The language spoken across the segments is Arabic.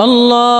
الله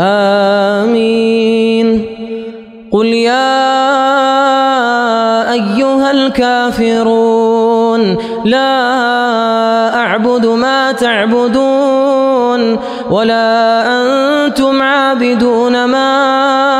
آمين. قل يا أيها الكافرون لا أعبد ما تعبدون ولا أنتم عابدون ما